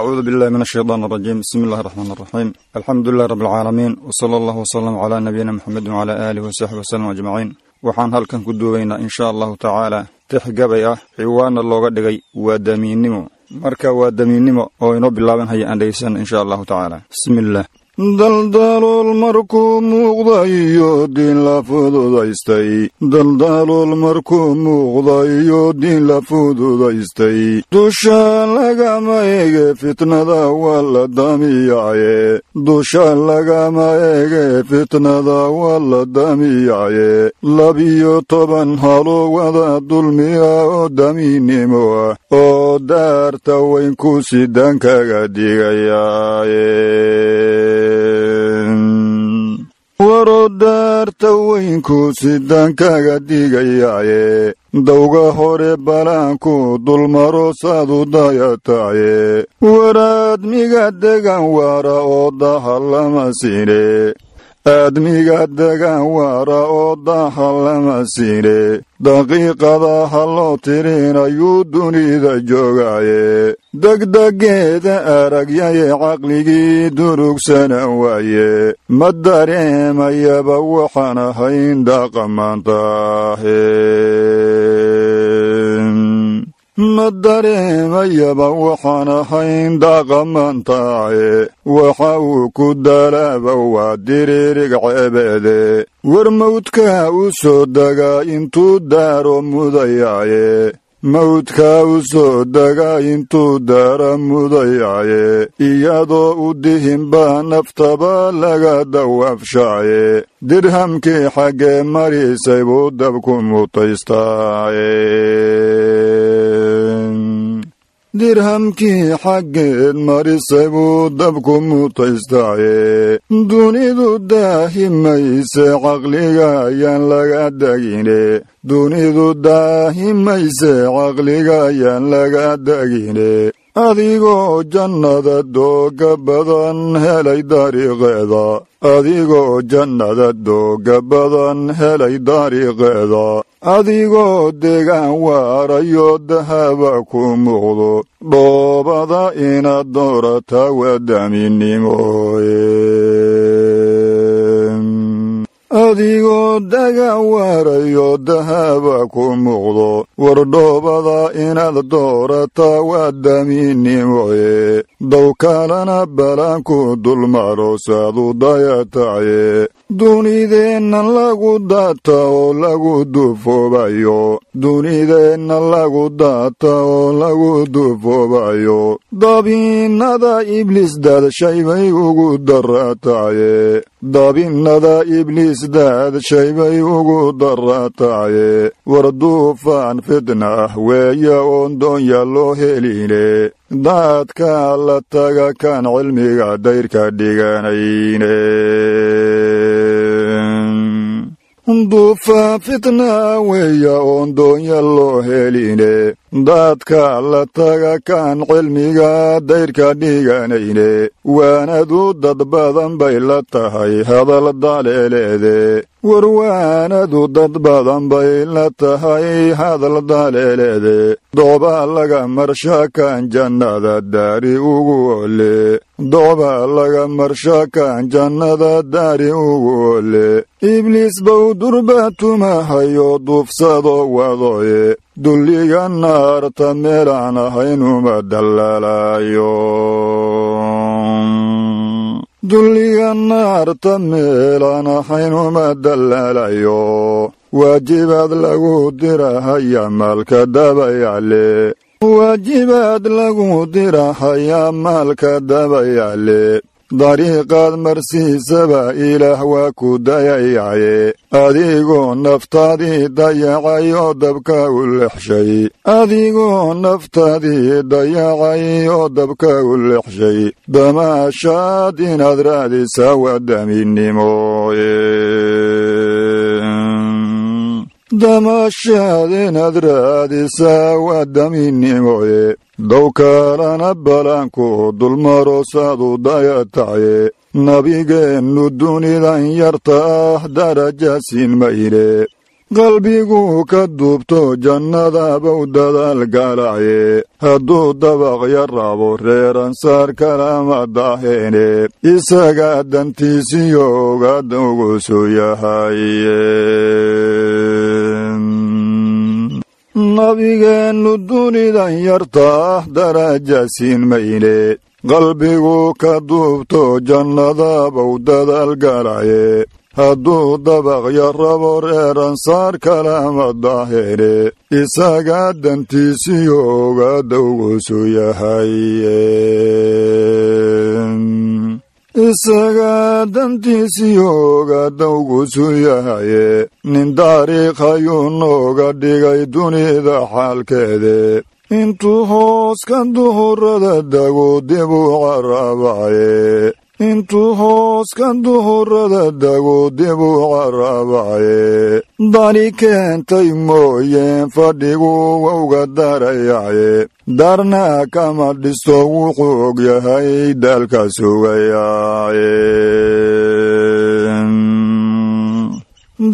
acuudu billahi min ashaytaan arajiim bismi illahi raxmaan araxiim alxamdulilahi rabbi alcaalamiin wsala allahu wasalam calaa nabiyina muxamedin wcalaa aalihi wasaxbi wasalam ajmaciin waxaan halkan ku duubaynaa insha allahu tacaala tix gabay ah ciwaana looga dhigay waa damiinnimo marka waa damiinnimo oo inoo bilaaban haya aan dhegeysan insha allahu tacaala bismi illah daldalool markuu muuqda iyo diin la fududaystay. Daldalool markuu muuqda iyo diin la fududaystay. Dusha lagama ege fitnada waa la damiyaye dusha lagama ege fitnada waa la damiyaye labiyo toban haloo wada dulmiya oo damiinnimo ah oo daarta weyn ku sidaan kaga digayaye waroo daarta weynku sidaan kaga digayaaye dawga hore balaanku dulmaro saadu dayataaye waraadmiga degan waara oo daha lama siine aadmiga degan waara oo daha lama siine daqiiqada ha loo tirinayuu dunida joogaaye degdegeeda aragyaye caqligii durugsana waaye ma dareemayaba waxaan ahayn dhaqamantaahe ma dareemayaba waxaan ahayn dhaqamantaaye waxa uu ku dalaaba waa diriirig cebeede. War mawdkaa u soo degaa intuu daaro mudayaaye. Mawdkaa u soo degaa intuu daara mudayaaye. Iyadoo u dihinbaa naftaba laga dawaafshaaye. Dirhamkii xaggee marisay buu dabku mutaystaaye dirhamkii xaggeed marisay buu dabku mutaystaaye dunidu daahimayse caqliga ayaan laga degine dunidu daahimayse caqliga ayaan laga degine adigoo jannada dooga badan helay dariiqeeda. Adigoo jannada dooga badan helay dariiqeeda adigoo degaan waarayo dahaba ku muuqdo dhoobada inaad doorataa waa adigoo dagaan waarayo dahaba ku muuqdo war dhoobada inaad doorataa waa damiinnimoye dow kalena balaanku dulmaro saadu dayataye dunideenna lagu daata oo lagu dufoobayo. Dunideenna lagu daata oo lagu dufoobayo. Dabiinada ibliis daadshay bay ugu darataye dabinnada ibliis daadshay bay ugu darataye war duufaan fidna ah weeye oon doonya loo heline daadka la taga kaan cilmiga dayrka dhiganayne duufaan fitna weeya oon doonya loo heline daadka la taga kaan cilmiga dayrka dhiganayne waanadu dad badan bay la tahay hadal daleeleede. War waanadu dad badan bay la tahay hadal daleeleede. Docbaa laga marshakaan jannada daari ugu ole. Docbaa laga marshakaan jannada daari ugu ole. Ibliis bow durbaatumahayo duufsado wadoye dulliga naarta meelaan ahaynuma dallaalaayo dulliga naarta meelaan ahaynuma dallaalayo waajibaad lagu dirahaya maalka dabayaale waajibaad lagu dirahaya maalka dabayaale dariiqaad marsiisaba ilaah waa ku dayayaye adigoo naftaadii dayacay oo dabka u lexshay adigoo naftaadii dayacay oo dabka u lexshay damaashaad inaad raadisaa waa damiinnimooye damaashaad inaad raadisaa waa damiinnimooye dow balaanku dulmaro saadu dayataye. Nabigeennu dunidan yarta ah daraja siin mayne qalbigu ka duubto jannadabow dadaal galaye hadduu dabaqya rabo reer ansaar kalama daheene isaga dantiisiyo ogaada ugusu yahaye nabigeennu dunidan yarta ah daraja siin mayne. Qalbigu ka duubto jannadabow dadaal galaye. Hadduu dabaqya rabo reer ansaar kalama daheene isaga dantiisiyo ogaada ugusu yahaye isaga dantiisiyo ogaada ugusu yahaye nin taariikh ayuu nooga dhigay dunida xaalkeede intuu hoos ka duhurada dago dibuu caraabaye intuu hoos ka duhurada dago dibuu caraabaye dani keentay mooyeen fadhigu wowga darayaye. Darna kama dhisto wuxuu og yahay daalka sugayaye.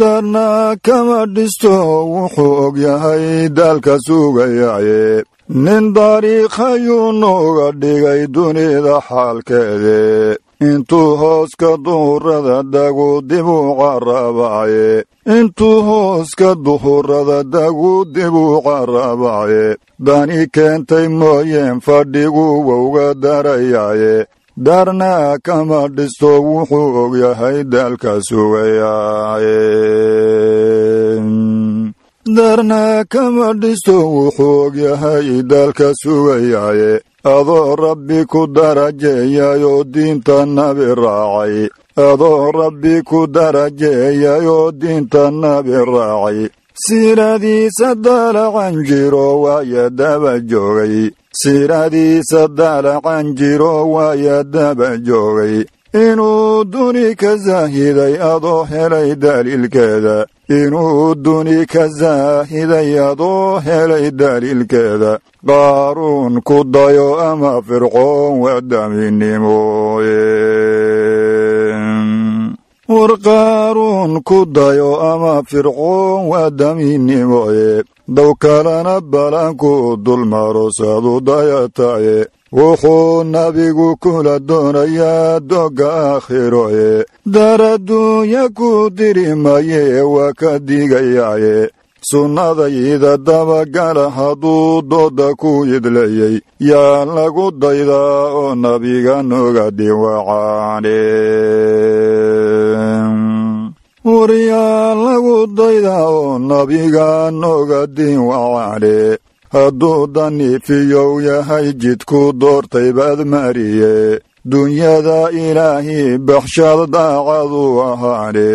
Darna kama dhisto wuxuu og yahay daalka sugayaye. Nin dariikhayuu nooga dhigay dunida xaalkeede intuu hoos ka duhurada dagu dibuu caraabaye intuu hoos ka duhurada dagu dibuu caraabaye dani keentay mooyeen fadhigu wowga darayaye. Darna kama dhisto wuxuu og yahay daalka sugayaye darna kama dhisto wuxuu og yahay daalka sugayaye. Adoo rabbi ku darajeeyayoo diinta nabi raacay. Adoo rabbi ku darajeeyayoo diinta nabi raacay. Siiradiisa daalacan jiro waaya daba joogay. Siiradiisa daalacan jiro waaya daba joogay. Inuu duni ka saahiday adoo helay daliilkeeda inuu duni ka saahiday adoo helay daliilkeeda qaaruun ku dayo ama fircoon wadaminimooye war qaaruun ku dayo ama fircoon waa daminimooye dow kalena balanku dulmaro sadu dayataye wuxuu nabigu kula doonayaa dogga aakhiroye daraduunya ku diri maye waa ka digayaye sunnadayda dabagala hadduu dooda ku idlayey yaa lagu daydaa oo nabiga noga dhiwacaane war yaa lagu daydaa oo nabiga noga dhiwacaane hadduu daniifiyow yahay jidku doortay baad mariye. Dunyada ilaahi baxshad daacadu ahaane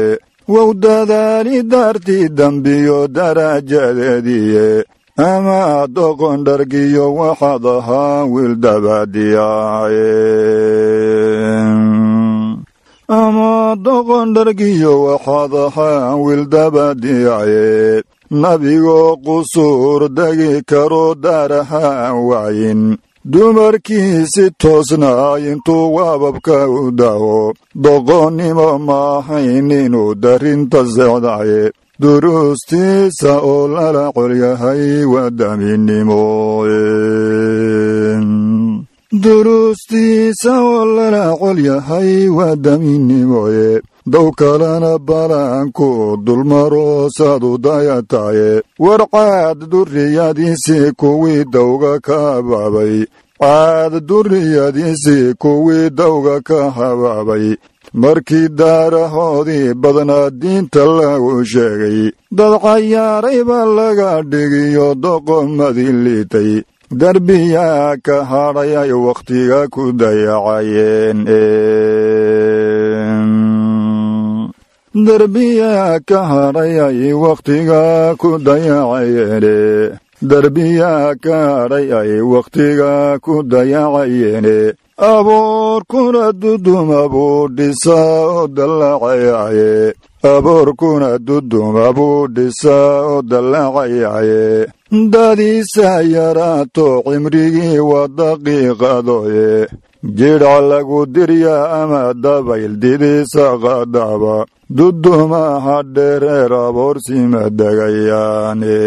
wow dadaali daartii dembiyo darajadeediye. Ama doqon dhargiyo waxaad ahaa wiil dabadiyaaye ama doqon dhargiyo waxaad ahaa wiil dabadiyaaye nabigoo qusuur degi karo daarahaan waayin dumarkiisi toosnaa intuu waababka u daho doqonnimo maahayn inuu darinta secdaye duruustiisa oo lala colyahay waa daminimooye dow kalena balaanku dulmaroosadu dayataye warcaad durriyadiisii kuwii dawga ka habaabay caad durriyadiisii kuwii dawga ka habaabay markii daarahoodii badnaa diinta lagu sheegay. Dad cayaaray baa laga dhigiyo doqomadii liitay derbiyaa ka hadhay ay wakhtiga ku dayacayeen derbiyaa ka hadhay ay wakhtiga ku dayacayeene derbiyaa ka hadhay ay wakhtiga ku dayacayeene aboorkuna duduma buu dhisaa oo dallacayaye aboorkuna duduma buu dhisaa oo dallacayaye dadiisa yaraato cimrigii waa daqiiqadoye jidha lagu diryaa ama dabayl didiisa qadaba dudumaha dheereer aboorsima degayaane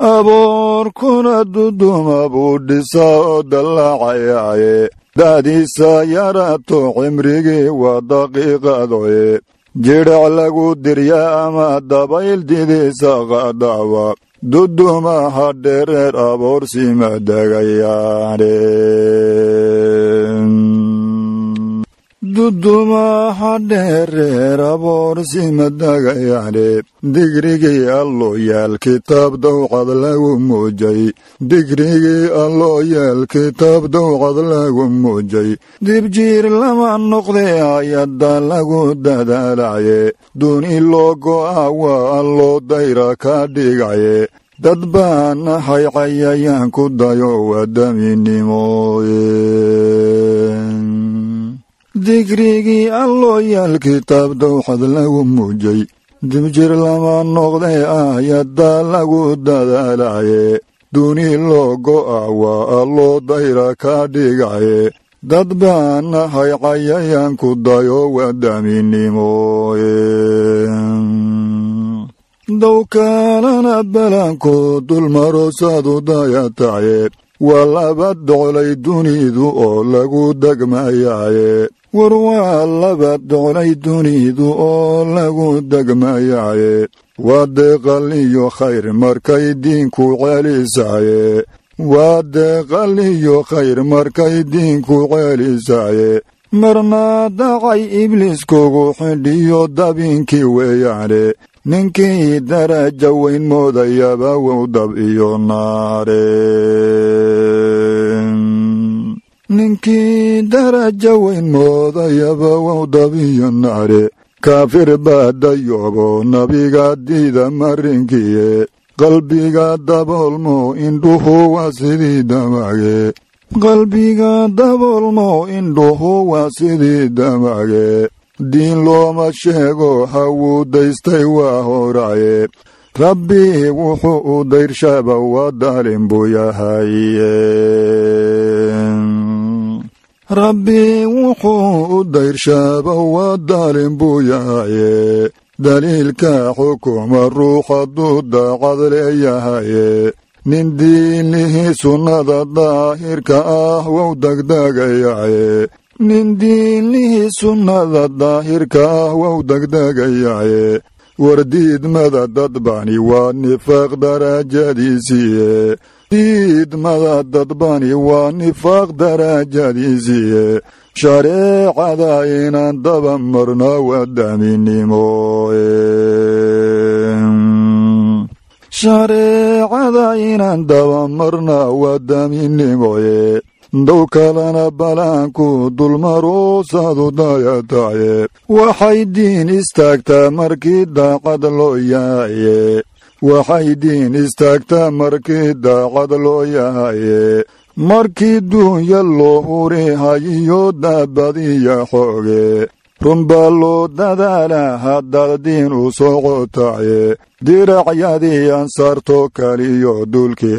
aboorkuna duduma buu dhisaa oo dallacayaaye da'diisa yaraato cimrigii waa daqiiqadoye. Jidhac lagu diryaa ama dabayl didiisa qadaba dudumaha dheereer aboorsima degayaane dudumaha dheereer aboorsima degayaane digrigii alloo yaal kitaab dawcad lagu muujay. Digrigii alloo yaal kitaab dawcad lagu muujay. Dibjiir lama noqdee ayadda lagu dadaalaye duni loo go'a waa alloo dayra ka dhigaye dad baa nahay cayayaan ku dayo wadaminimooye digrigii alloo yaal kitaab dawxad lagu muujay dibjir lama noqday aayadda lagu dadaalaye. Duni loo go'a waa alloo dayra ka dhigaye. Dad baa nahay cayayaan ku dayo wadaminimooye dowkaalana balaanko dulmarosaadu dayataye waa laba doclay dunidu oo lagu degmayaaye. War waa laba doclay dunidu oo lagu degmayaaye. Waa deeqal khayr markay diinku celisaaye. Waa deeqal khayr markay diinku celisaaye. Marna dacay ibliiskugu xidhiyo dabiinkii weeyaane ninkii daraja weyn moodayaba wow dab iyo naare ninkii daraja weyn moodayaba wow dab iyo naare kaafir baa dayoobo nabiga diida marinkiye. Qalbiga daboolmo indhuhu waa sidii damage qalbiga daboolmo indhuhu waa sidii damage diin looma sheego hawuu daystay waa horaye rabbi wuxuu u dayrshaaba waa daalin buu yahaye rabbi wuxuu u dayrshaaba waa daalin buu yahaye daliilka xukuma ruux hadduu daacad leeyahaye nin diinlihii sunnada daahirka ah wou degdegayaye nin diinlihii sunnada daahirka ah wou degdegayaye wardiidmada dadbani waa nifaaq daraajadiisiiye diidmada dadbani waa nifaaq daraajadiisiiye shareecada inaan daba marna wadaminimooye shareecada inaan daba marna wadaminimooye dow kalena balaanku dulmaruusadu dayataye waxay diin istaagtaa markii daacad loo yahaye waxay diin istaagtaa markii daacad loo yahaye markii duunya loo huri hayiyo daabadiya xooge. Run baa loo dadaalaa haddaad diin u socotaye diracyadii ansaarto kaliyo dulkii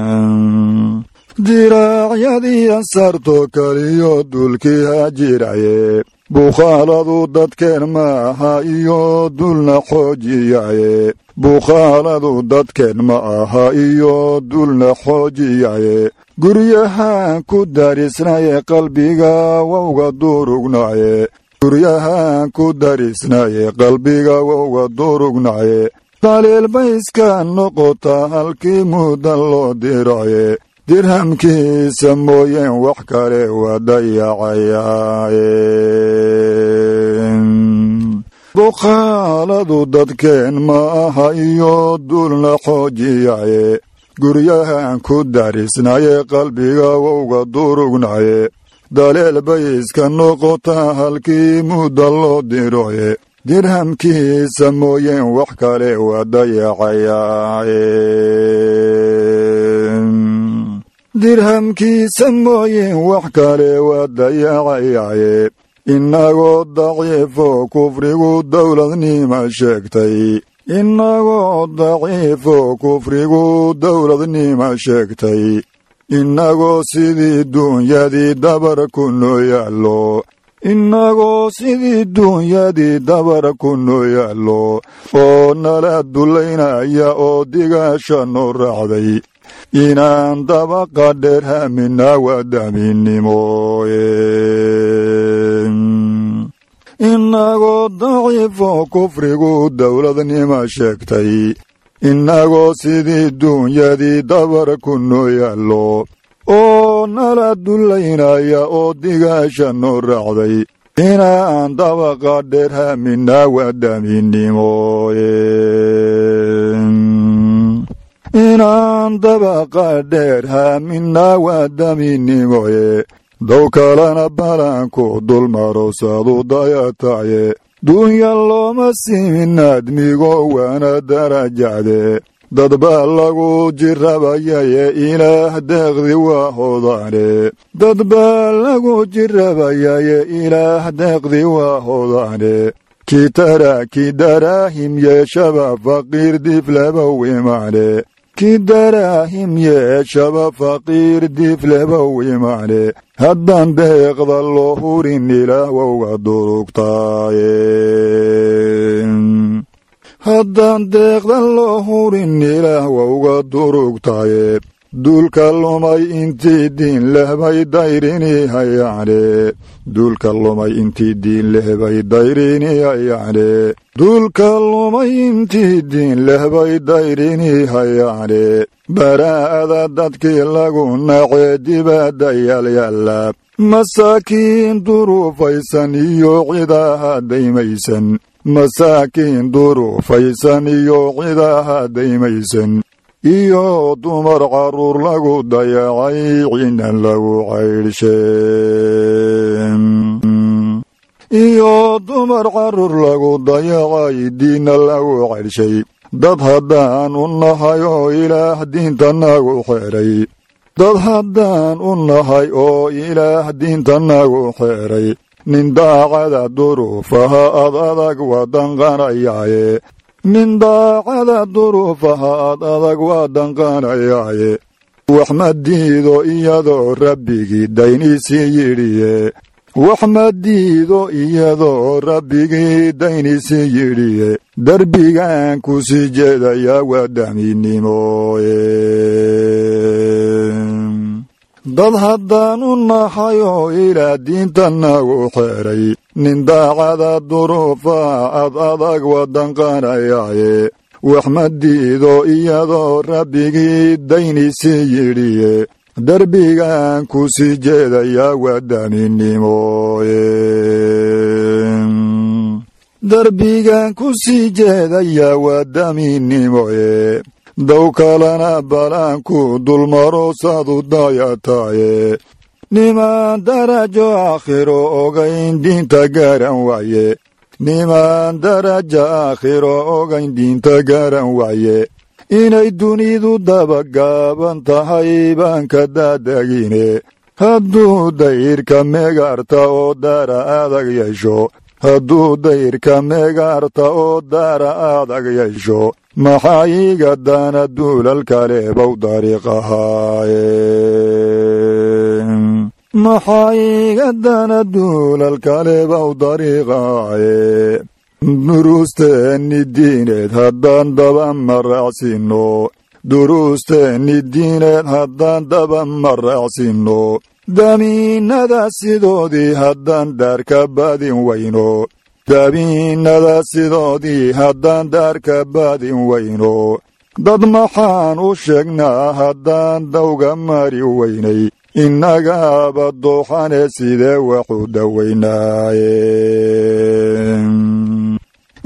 hajiraye diraacyadii ansaarto kaliyo dulkii hajiraye bukhaaladu dadkeen ma aha iyo dulna xoojiyaye bukhaaladu dadkeen ma aha iyo dulna xoojiyaye guryahaan ku darisnaye qalbiga wowga durugnaye guryahaan ku darisnaye qalbiga wowga durugnaye daliil bayska noqota halkii muddan loo diraye dirhamkiisa mooyeen wax kale waa dayacayaaye bukhaaladu dadkeen ma aha iyo dulna xoojiyaye guryahaan ku darisnaye qalbiga wowga durugnaye daleel bay iska noqotaa halkii mudda loo diroye dirhamkiisa mooyeen wax kale waa dayacayaaye dirhamkiisa mooyeen wax kale waa dayacayaaye innagoo daciifo kufrigu dowladnima sheegtay innagoo daciifo kufrigu dowladnima sheegtay innagoo sidii duunyadii dabar ku noo yaallo innagoo sidii duunyadii dabar ku noo yaallo oo nala dullaynaya oo digaasha noo raacday inaan dabaqa dheer haminaa waadaaminnimooye innagoo daciifo kufrigu dowladnima sheegtay innagoo sidii duunyadii dabar ku noo yaallo oo nala dullaynaya oo digaasha noo raacday. Inaan dabaqa dheer haminaa waadaaminnimooye inaan dabaqa dheer haminaa waadaaminnimoye dow kalena balanku dulmarosadu dayataye. Duunya looma simin admigo waana darajacde dad baa lagu jirabayaye ilaah deeqdi waa hodaane. Dad baa lagu jirabayaye ilaah deeqdi waa hodaane kitara kidaraahim yeeshaba faqiir diflebow imaane kidaraahim yeeshaba faqiir diflebow imaane haddaan deeqda loo hurin ilaahwowga durugtaaye haddaan deeqda loo hurin ilaahwowga durugtaaye duulka lumay intii diin lehbay dayrini hayaane. Duulka lumay intii diin lehbay dayrini hayaane. Duulka lumay intii diin lehbay dayrini hayaane. Baraa'ada dadkii lagu nacee dibadda yaalyaalla masaakiin duruufaysan iyo cidaha daymaysan masaakiin duruufaysan iyo cidaha daymaysan iyo dumar carruur lagu dayacay cinan lagu caydhshe iyo dumar carruur lagu dayacay diinna lagu caydhshay dad haddaan u nahay oo ilaah diinta nagu xeeray. Dad haddaan u nahay oo ilaah diinta nagu xeeray nin daacada duruufaha ad adag waa danqanayaaye. Nin daacada duruufaha ad adag waa danqanayaaye. Wax ma diido iyadoo rabbigii dayniisii yidhiye wax ma diido iyadoo rabbigii dayniisii yidhiye derbigan ku sii jeedayaa waa daminnimooye dad haddaan u nahay oo ilaa diinta nagu xeeray. Nin daacada duruufa ad adag waa danqanayaaye wax ma diido iyadoo rabbigii dayniisii yidhiye. Derbigan ku sii jeedayaa waa daminnimooye derbigan ku sii jeedayaa waa dow kalena balaanku dulmaroosadu dayataaye nimaan darajo aakhiro ogayn diinta garan waaye nimaan daraja aakhiro ogayn diinta garan waaye inay dunidu dabagaaban tahay baan ka daadagine hadduu dayrka meegaarta oo daara adag yeesho hadduu dayrka meegaarta oo daara adag yeesho maxaa iiga daana duulal kale bow dariiqahaaye maxaa iiga daana duulal kale bow dariiqahaaye duruusteenni diineed haddaan daba maraacsinno duruusteenni diineed haddaan daba maraacsinno damiinada sidoodii haddaan daarka badin weyno damiinada sidoodii haddaan daarka badin weyno dad maxaan u sheegnaa haddaan dawga mari weynay innagaaba dooxane sidee waxu dawaynaaye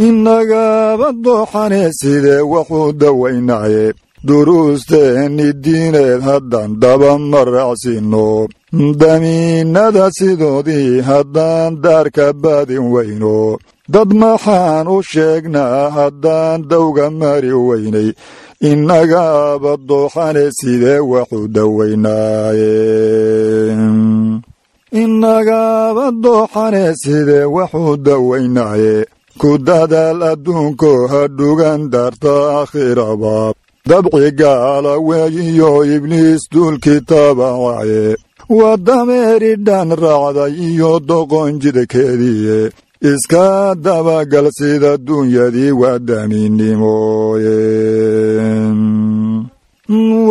innagaaba dooxane sidee waxu dawaynaaye duruusteenni diineed haddaan daba maraacsinno damiinada sidoodii haddaan daarka badin weyno dad maxaan u sheegnaa haddaan dawga mari weynay innagaaba dooxane sidee waxu dawaynaaye innagaaba dooxane sidee waxu dawaynaaye ku dadaal adduunko ha dhugan darta aakhiraba dabci gaala weeyiyo ibliis duulkii tabacaye waa dameeridhan raacday iyo doqon jidkeediye iska dabagal sida duunyadii waa daminimooye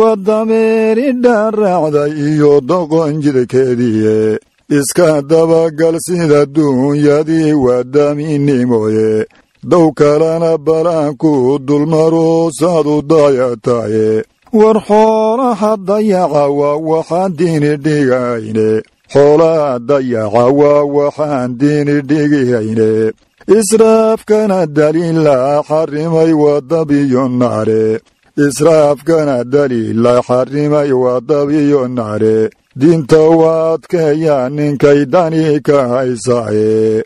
waa dameeridhan raacday iyo doqon jidkeediye iska dabagal sida duunyadii waa daminimooye dow kalena balaanku dulmaro saadu daayataye. War xoolaha dayaca waa waxaan diini dhigayne. Xoolaha dayaca waa waxaan diini dhigihayne israafkana daliila xarrimay waa dabiyo naare. Israafkana daliila xarrimay waa dabiyo naare. Diinta waa adkeeya ninkay dani ka haysaaye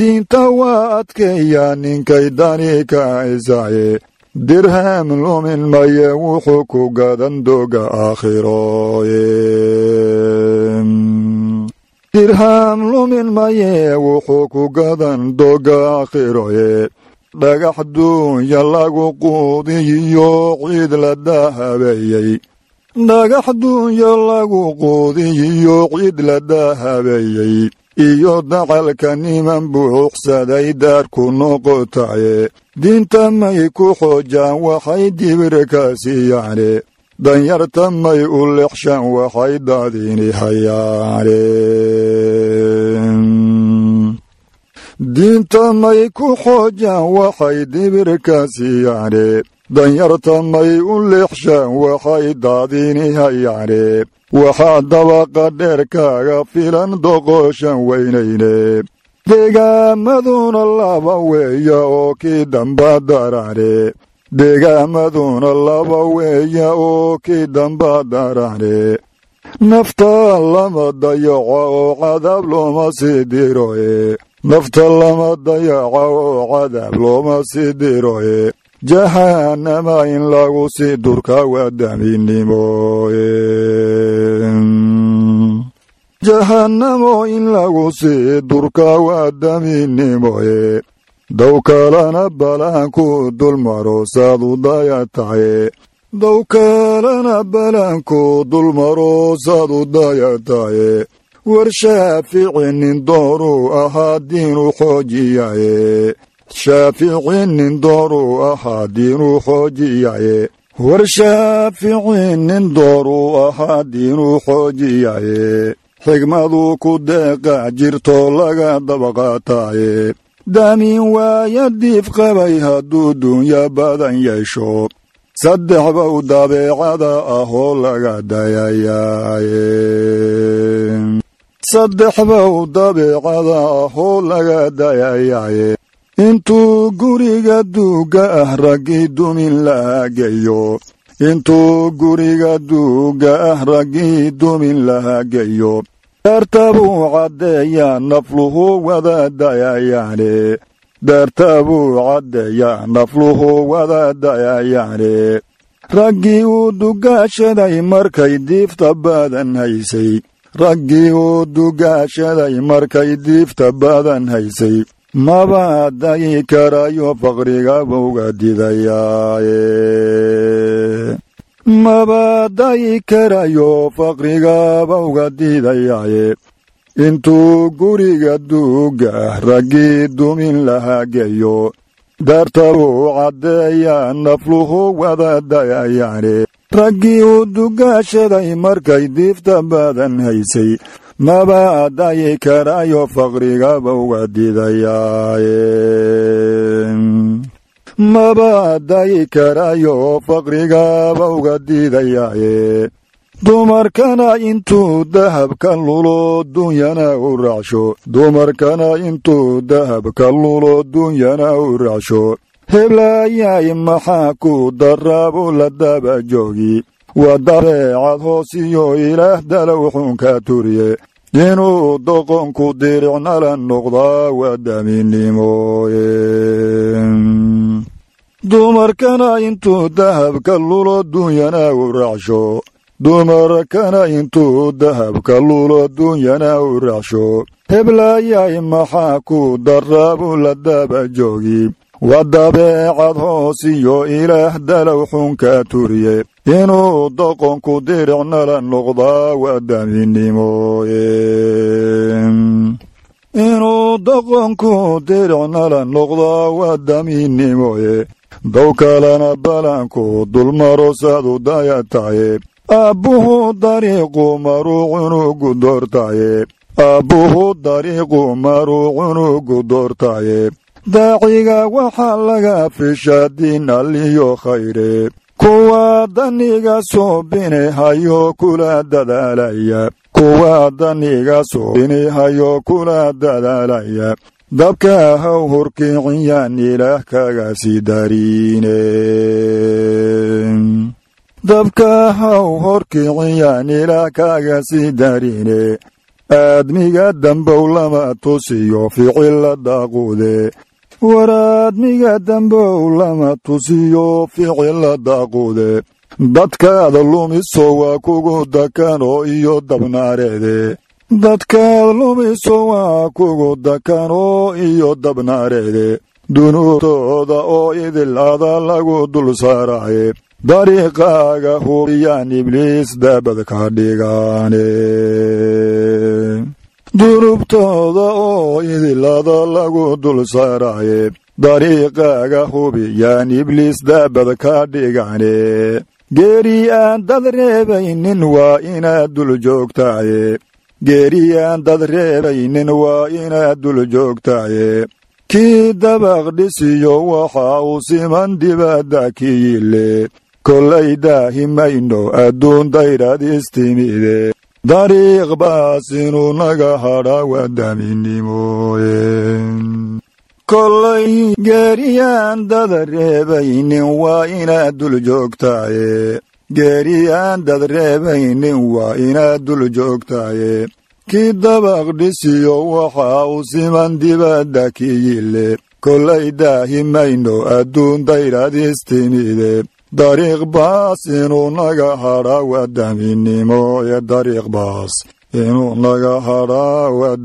diinta waa adkeeya ninkay dani ka haysaaye dirham lumin maye wuxuu ku gadan doga aakhirooye. Dirham lumin maye wuxuu ku gadan doga aakhirooye. Dhagax duunya lagu quudiyiyo ciid la dahabeeyey. Dhagax duunya lagu quudiyiyo ciid la dahabeeyey iyo dacalka niman buuxsaday daarku noqotaye. Diinta may ku xoojaan waxay dibirka siiyaane danyarta may u lexshaan waxay daadini hayaane diinta may ku xoojaan waxay dibirka siiyaane danyarta may u leexshaan waxay daadini hayaane waxaa dabaqa dheerkaaga filan doqoshan weynayne deegaamaduna laba weeya oo kii damba darane deegaamaduna laba weeya oo kii damba darane nafta lama dayaco oo cadaab looma sii diroye nafta lama dayaco oo cadaab looma sii diroye jahanama in lagu sii durka waa daminimooye jahanamo in lagu sii durka waa daminimoye dow kalena balaanku dulmaro saadu dayataye dow kalena balaanku dulmaro saadu dayataye war shaafici nin dooruu ahaa diinu xoojiyaye shaafici nin dooruu ahaa diinuu xoojiyaye war shaafici nin dooruu ahaa diinuu xoojiyaye xigmaduu ku deeqa jirto laga dabaqaataaye daamin waaya diif qabay hadduu duunya badan yeesho saddex bow dabeecada ahoo laga dayayaaye saddex bow dabeecada ahoo laga dayayaaye intuu guriga duugga ah raggii dumin geeyo intuu guriga duugga ah raggii dumin lahaa geeyo daarta buu caddeeyaa nafluhu wada dayayaane. Daarta buu caddeeyaa nafluhu wada dayayaane. Raggii uu dugaashaday markay diifta badan haysay. Raggii uu dugaashaday markay diifta badan haysay maba dayi karayo faqriga bauga didayaaye maba dayi karayo faqriga bauga didayaaye intuu guriga duuga ah raggii dumin lahaa geeyo daarta buu caddeeyaa nafluhu wada dayayaane raggii uu dugaashaday markay diifta badan haysay maba dayi karayo faqriga bauga didayaaye maba dayi karayo faqriga bauga didayaaye dumarkana intuu dahabka lulo dunyana u raacsho dumarkana intuu dahabka lulo dunyana u raacsho heblayaay maxaa ku daraabu la daba joogi waa dabeecad hoosiyo ilaah dalow xunka turiye. Inuu doqonku diricnala noqdaa waa daminimooye dumarkana intuu dahabka lulo dunyana u raacsho dumarkana intuu dahabka lulo dunyana u raacsho heblaayay maxaa ku daraabu la daba joogi. Waa dabeecad hoos iyo ilaah dalow xunka turiye inuu doqonku diricnala noqdaa waa daminimooye inuu doqonku diricnala noqdaa waa daminimooye dow kalena balanku dulmaro saadu dayataye aabbuhu dariiqu maruu cunugu doortaye aabbuhu dariiqu maruu cunugu doortaye daaciga waxaa laga fishaa diin alliyo khayre kuwa daniga soobinihayo kula dadaalaya kuwa daniga soobinihayo kula dadaalaya dabka haw horkiiciyaan ilaah kaga sii dariine dabka haw horkiiciyaan ilaah kaga sii dariine aadmiga dambow lama tusiyo ficilla daaquude waraadmiga dambow lama tusiyo ficilla daaquude. Dadkaada lumiso waa kugu dakanoo iyo dabnaareede. Dadkaad lumiso waa kugu dakanoo iyo dabnaareede. Dunuubtooda oo idilada lagu dul saaraaye. Dariiqaaga hubiyaan ibliis daabad ka dhigaane dunuubtooda oo idilada lagu dul saaraaye dariiqaaga hubiyaan ibliis daabad ka dhigaane. Geeri aan dad reebaynin waa inaad dul joogtaaye. Geeri aan dad reebaynin waa inaad dul joogtaaye. Kii dabaq dhisiyo waxa uu siman dibadda kiyile kollay daahimayno adduun dayrad istimide dariiq baas inuu naga hadha waa daminimooye kollay geeriyaan dad reebaynin waa inaad dul joogtaaye geeriyaan dad reebaynin waa inaad dul joogtaaye kii dabaq dhisiyo waxa uu siman dibadda kiyile kollay daahimayno adduun dayrad istimide dariiq baas inuu naga hadha waa daminimooye dariiq baas inuu naga hadhaa waa